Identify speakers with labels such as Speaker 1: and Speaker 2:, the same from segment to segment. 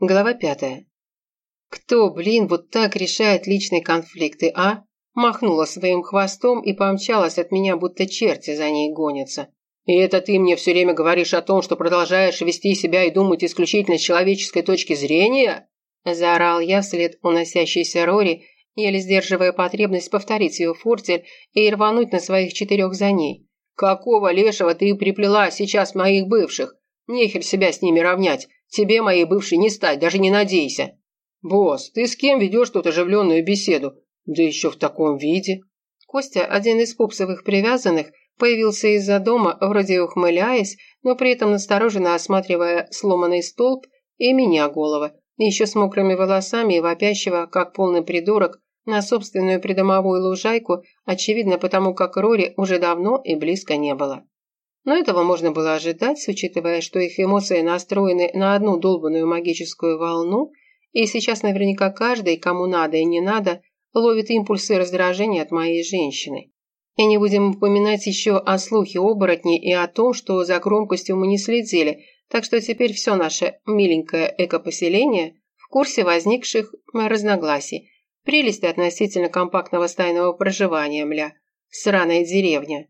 Speaker 1: Глава пятая. «Кто, блин, вот так решает личные конфликты, а?» Махнула своим хвостом и помчалась от меня, будто черти за ней гонятся. «И это ты мне все время говоришь о том, что продолжаешь вести себя и думать исключительно с человеческой точки зрения?» Заорал я вслед уносящейся Рори, еле сдерживая потребность повторить ее фортель и рвануть на своих четырех за ней. «Какого лешего ты приплела сейчас моих бывших? Нехер себя с ними равнять. Тебе, моей бывшей, не стать, даже не надейся. Босс, ты с кем ведешь тут оживленную беседу? Да еще в таком виде. Костя, один из пупсовых привязанных, появился из-за дома, вроде ухмыляясь, но при этом настороженно осматривая сломанный столб и меня голова, еще с мокрыми волосами и вопящего, как полный придурок, на собственную придомовую лужайку, очевидно потому, как Рори уже давно и близко не было. Но этого можно было ожидать, учитывая, что их эмоции настроены на одну долбанную магическую волну, и сейчас наверняка каждый, кому надо и не надо, ловит импульсы раздражения от моей женщины. И не будем упоминать еще о слухе оборотней и о том, что за громкостью мы не следили, так что теперь все наше миленькое экопоселение в курсе возникших разногласий. Прелести относительно компактного стайного проживания, мля. Сраная деревня.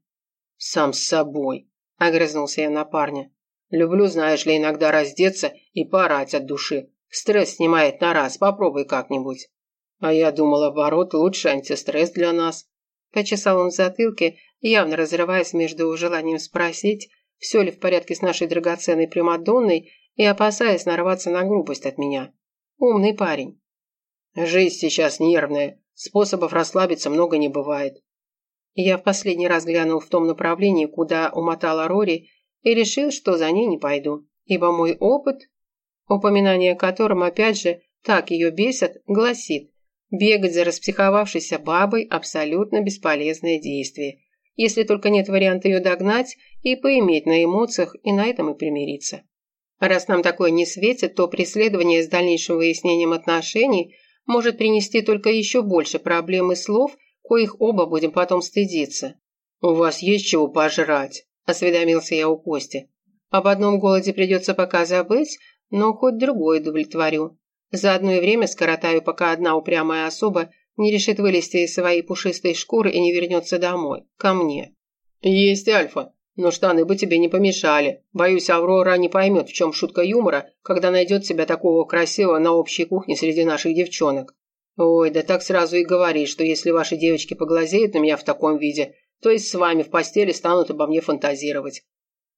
Speaker 1: Сам с собой. – огрызнулся я на парня. «Люблю, знаешь ли, иногда раздеться и поорать от души. Стресс снимает на раз, попробуй как-нибудь». «А я думал, оборот, лучше антистресс для нас». Почесал он в затылке, явно разрываясь между желанием спросить, все ли в порядке с нашей драгоценной Примадонной, и опасаясь нарваться на грубость от меня. Умный парень. «Жизнь сейчас нервная, способов расслабиться много не бывает. Я в последний раз глянул в том направлении, куда умотала Рори, и решил, что за ней не пойду, ибо мой опыт, упоминание о котором, опять же, так ее бесит, гласит, бегать за распсиховавшейся бабой – абсолютно бесполезное действие, если только нет варианта ее догнать и поиметь на эмоциях и на этом и примириться. Раз нам такое не светит, то преследование с дальнейшим выяснением отношений может принести только еще больше проблем и слов – коих оба будем потом стыдиться. «У вас есть чего пожрать?» – осведомился я у Кости. «Об одном голоде придется пока забыть, но хоть другой удовлетворю. За одно время скоротаю, пока одна упрямая особа не решит вылезти из своей пушистой шкуры и не вернется домой, ко мне». «Есть Альфа, но штаны бы тебе не помешали. Боюсь, Аврора не поймет, в чем шутка юмора, когда найдет себя такого красивого на общей кухне среди наших девчонок. «Ой, да так сразу и говори, что если ваши девочки поглазеют на меня в таком виде, то и с вами в постели станут обо мне фантазировать».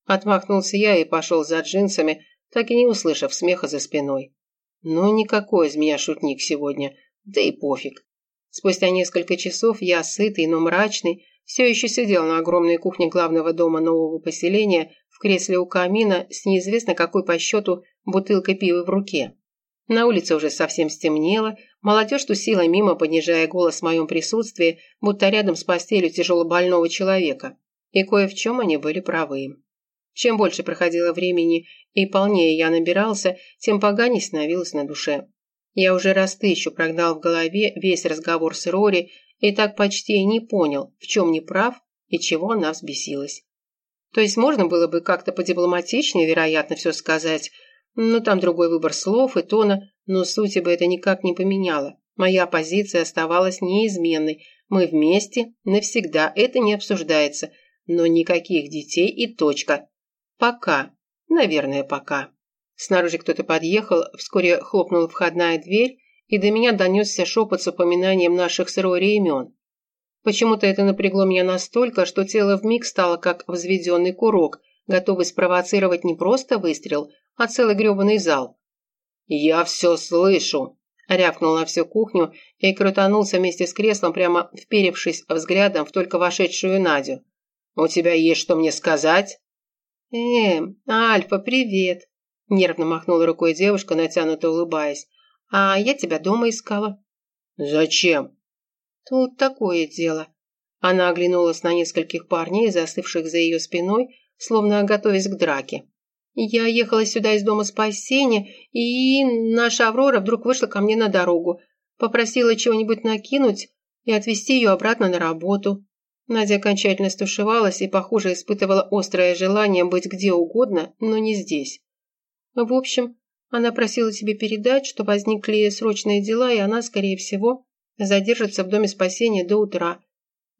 Speaker 1: Отмахнулся я и пошел за джинсами, так и не услышав смеха за спиной. Ну, никакой из меня шутник сегодня, да и пофиг. Спустя несколько часов я, сытый, но мрачный, все еще сидел на огромной кухне главного дома нового поселения в кресле у камина с неизвестно какой по счету бутылкой пива в руке. На улице уже совсем стемнело, молодежь тусила мимо, понижая голос в моем присутствии, будто рядом с постелью тяжелобольного человека. И кое в чем они были правы. Чем больше проходило времени и полнее я набирался, тем поганей становилось на душе. Я уже раз тысячу прогнал в голове весь разговор с Рори и так почти и не понял, в чем не прав и чего она взбесилась. То есть можно было бы как-то подипломатичнее, вероятно, все сказать, но там другой выбор слов и тона, но сути бы это никак не поменяло. Моя позиция оставалась неизменной. Мы вместе, навсегда, это не обсуждается. Но никаких детей и точка. Пока. Наверное, пока. Снаружи кто-то подъехал, вскоре хлопнула входная дверь, и до меня донесся шепот с упоминанием наших с Рори имен. Почему-то это напрягло меня настолько, что тело вмиг стало как взведенный курок, готовый спровоцировать не просто выстрел, а целый грёбаный зал. «Я все слышу!» рявкнул на всю кухню и крутанулся вместе с креслом, прямо вперевшись взглядом в только вошедшую Надю. «У тебя есть что мне сказать?» «Эм, Альфа, привет!» Нервно махнула рукой девушка, натянуто улыбаясь. «А я тебя дома искала». «Зачем?» «Тут такое дело». Она оглянулась на нескольких парней, застывших за ее спиной, словно готовясь к драке. Я ехала сюда из дома спасения, и наша Аврора вдруг вышла ко мне на дорогу, попросила чего-нибудь накинуть и отвезти ее обратно на работу. Надя окончательно стушевалась и, похоже, испытывала острое желание быть где угодно, но не здесь. В общем, Она просила тебе передать, что возникли срочные дела, и она, скорее всего, задержится в доме спасения до утра.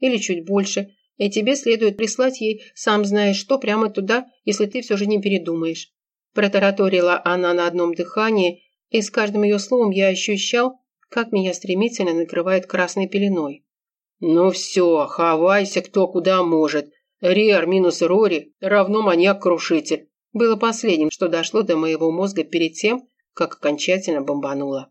Speaker 1: Или чуть больше. И тебе следует прислать ей, сам знаешь что, прямо туда, если ты все же не передумаешь. Протараторила она на одном дыхании, и с каждым ее словом я ощущал, как меня стремительно накрывает красной пеленой. «Ну все, хавайся кто куда может. Риар минус Рори равно маньяк-крушитель было последним, что дошло до моего мозга перед тем, как окончательно бомбануло.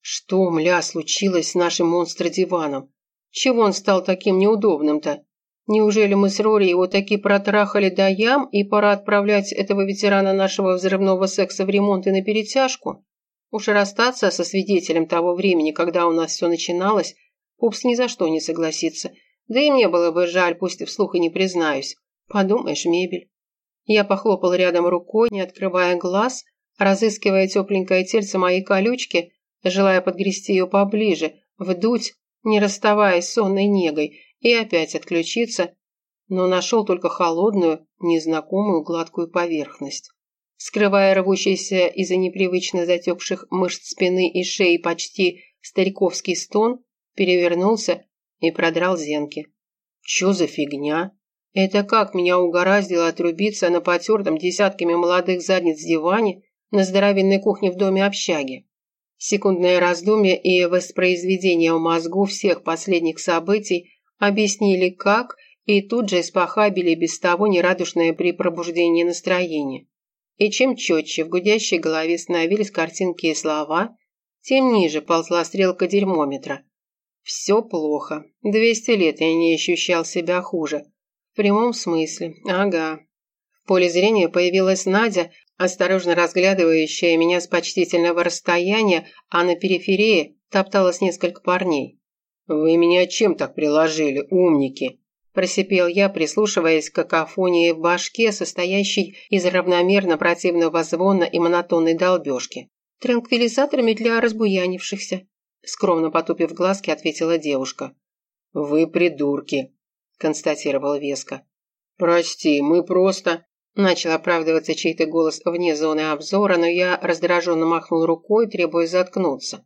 Speaker 1: Что, мля, случилось с нашим монстр-диваном? Чего он стал таким неудобным-то? Неужели мы с Рори его таки протрахали до ям, и пора отправлять этого ветерана нашего взрывного секса в ремонт и на перетяжку? Уж расстаться со свидетелем того времени, когда у нас все начиналось, Пупс ни за что не согласится. Да и мне было бы жаль, пусть и вслух и не признаюсь. Подумаешь, мебель. Я похлопал рядом рукой, не открывая глаз, разыскивая тепленькое тельце моей колючки, желая подгрести ее поближе, вдуть, не расставаясь сонной негой, и опять отключиться, но нашел только холодную, незнакомую гладкую поверхность. Скрывая рвущийся из-за непривычно затекших мышц спины и шеи почти стариковский стон, перевернулся и продрал зенки. «Чё за фигня?» Это как меня угораздило отрубиться на потертом десятками молодых задниц диване на здоровенной кухне в доме общаги. Секундное раздумье и воспроизведение в мозгу всех последних событий объяснили как и тут же испохабили без того нерадушное при пробуждении настроение. И чем четче в гудящей голове становились картинки и слова, тем ниже ползла стрелка дерьмометра. Все плохо. Двести лет я не ощущал себя хуже. В прямом смысле. Ага. В поле зрения появилась Надя, осторожно разглядывающая меня с почтительного расстояния, а на периферии топталось несколько парней. «Вы меня чем так приложили, умники?» Просипел я, прислушиваясь к какофонии в башке, состоящей из равномерно противного звона и монотонной долбежки. «Транквилизаторами для разбуянившихся», скромно потупив глазки, ответила девушка. «Вы придурки», констатировал веско. «Прости, мы просто...» Начал оправдываться чей-то голос вне зоны обзора, но я раздраженно махнул рукой, требуя заткнуться.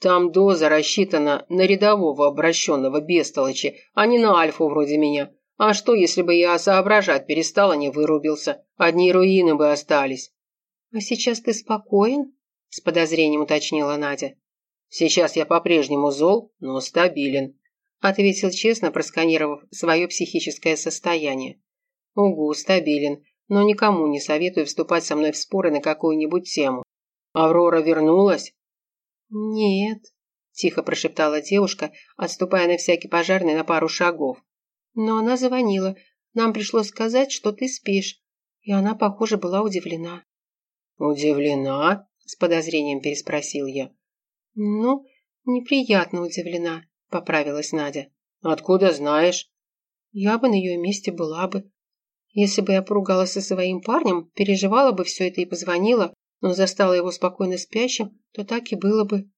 Speaker 1: «Там доза рассчитана на рядового обращенного бестолочи, а не на альфу вроде меня. А что, если бы я соображать перестал, а не вырубился? Одни руины бы остались». «А сейчас ты спокоен?» – с подозрением уточнила Надя. «Сейчас я по-прежнему зол, но стабилен», ответил честно, просканировав свое психическое состояние. Угу, стабилен, но никому не советую вступать со мной в споры на какую-нибудь тему. Аврора вернулась? Нет, тихо прошептала девушка, отступая на всякий пожарный на пару шагов. Но она звонила. Нам пришлось сказать, что ты спишь. И она, похоже, была удивлена. Удивлена? С подозрением переспросил я. Ну, неприятно удивлена. – поправилась Надя. «Откуда знаешь?» «Я бы на ее месте была бы. Если бы я поругалась со своим парнем, переживала бы все это и позвонила, но застала его спокойно спящим, то так и было бы».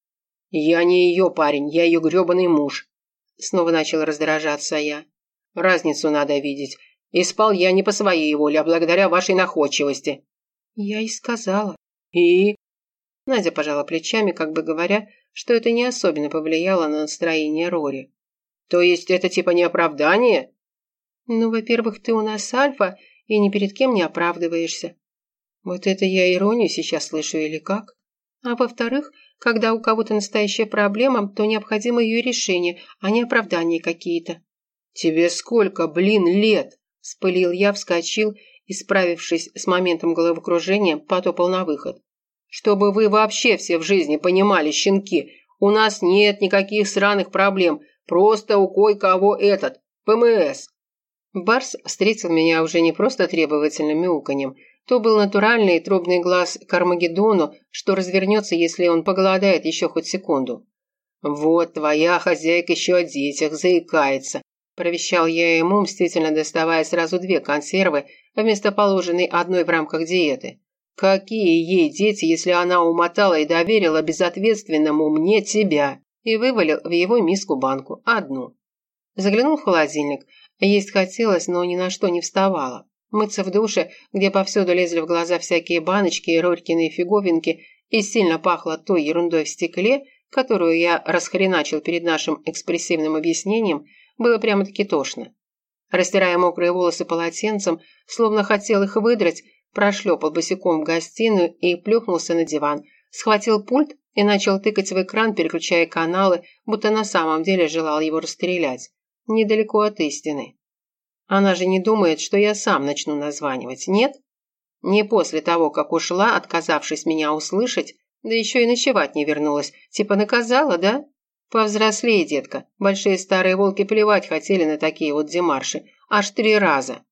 Speaker 1: «Я не ее парень, я ее гребаный муж», – снова начала раздражаться я. «Разницу надо видеть. И спал я не по своей воле, а благодаря вашей находчивости». «Я и сказала». «И?» Надя пожала плечами, как бы говоря, что это не особенно повлияло на настроение Рори. То есть это типа не оправдание? Ну, во-первых, ты у нас альфа и ни перед кем не оправдываешься. Вот это я иронию сейчас слышу или как? А во-вторых, когда у кого-то настоящая проблема, то необходимо ее решение, а не оправдания какие-то. Тебе сколько, блин, лет? Спылил я, вскочил и, справившись с моментом головокружения, потопал на выход. Чтобы вы вообще все в жизни понимали, щенки, у нас нет никаких сраных проблем, просто у кое-кого этот, ПМС. Барс встретил меня уже не просто требовательным мяуканьем, то был натуральный трубный глаз к что развернется, если он поголодает еще хоть секунду. «Вот твоя хозяйка еще о детях заикается», – провещал я ему, мстительно доставая сразу две консервы вместо положенной одной в рамках диеты. Какие ей дети, если она умотала и доверила безответственному мне тебя? И вывалил в его миску банку. Одну. Заглянул в холодильник. Есть хотелось, но ни на что не вставало. Мыться в душе, где повсюду лезли в глаза всякие баночки и рорькины фиговинки, и сильно пахло той ерундой в стекле, которую я расхреначил перед нашим экспрессивным объяснением, было прямо-таки тошно. Растирая мокрые волосы полотенцем, словно хотел их выдрать, прошлепал босиком в гостиную и плюхнулся на диван, схватил пульт и начал тыкать в экран, переключая каналы, будто на самом деле желал его расстрелять. Недалеко от истины. Она же не думает, что я сам начну названивать, нет? Не после того, как ушла, отказавшись меня услышать, да еще и ночевать не вернулась. Типа наказала, да? Повзрослее, детка. Большие старые волки плевать хотели на такие вот демарши. Аж три раза.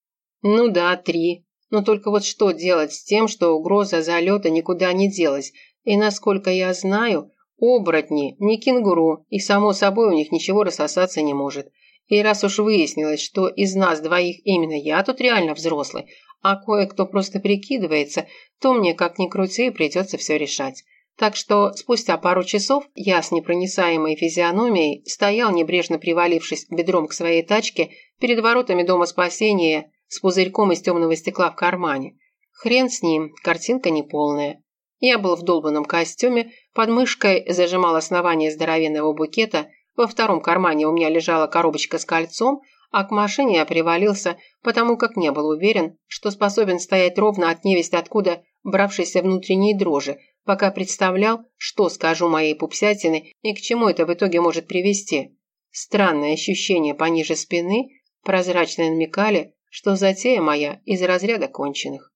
Speaker 1: Ну да, три. Но только вот что делать с тем, что угроза залета никуда не делась. И насколько я знаю, оборотни не кенгуру, и само собой у них ничего рассосаться не может. И раз уж выяснилось, что из нас двоих именно я тут реально взрослый, а кое-кто просто прикидывается, то мне, как ни крути, придется все решать. Так что спустя пару часов я с непроницаемой физиономией стоял, небрежно привалившись бедром к своей тачке, перед воротами Дома спасения с пузырьком из темного стекла в кармане. Хрен с ним, картинка неполная. Я был в долбанном костюме, под мышкой зажимал основание здоровенного букета, во втором кармане у меня лежала коробочка с кольцом, а к машине я привалился, потому как не был уверен, что способен стоять ровно от невесть откуда бравшейся внутренней дрожи, пока представлял, что скажу моей пупсятины и к чему это в итоге может привести. Странное ощущение пониже спины прозрачно намекали, что затея моя из разряда конченых.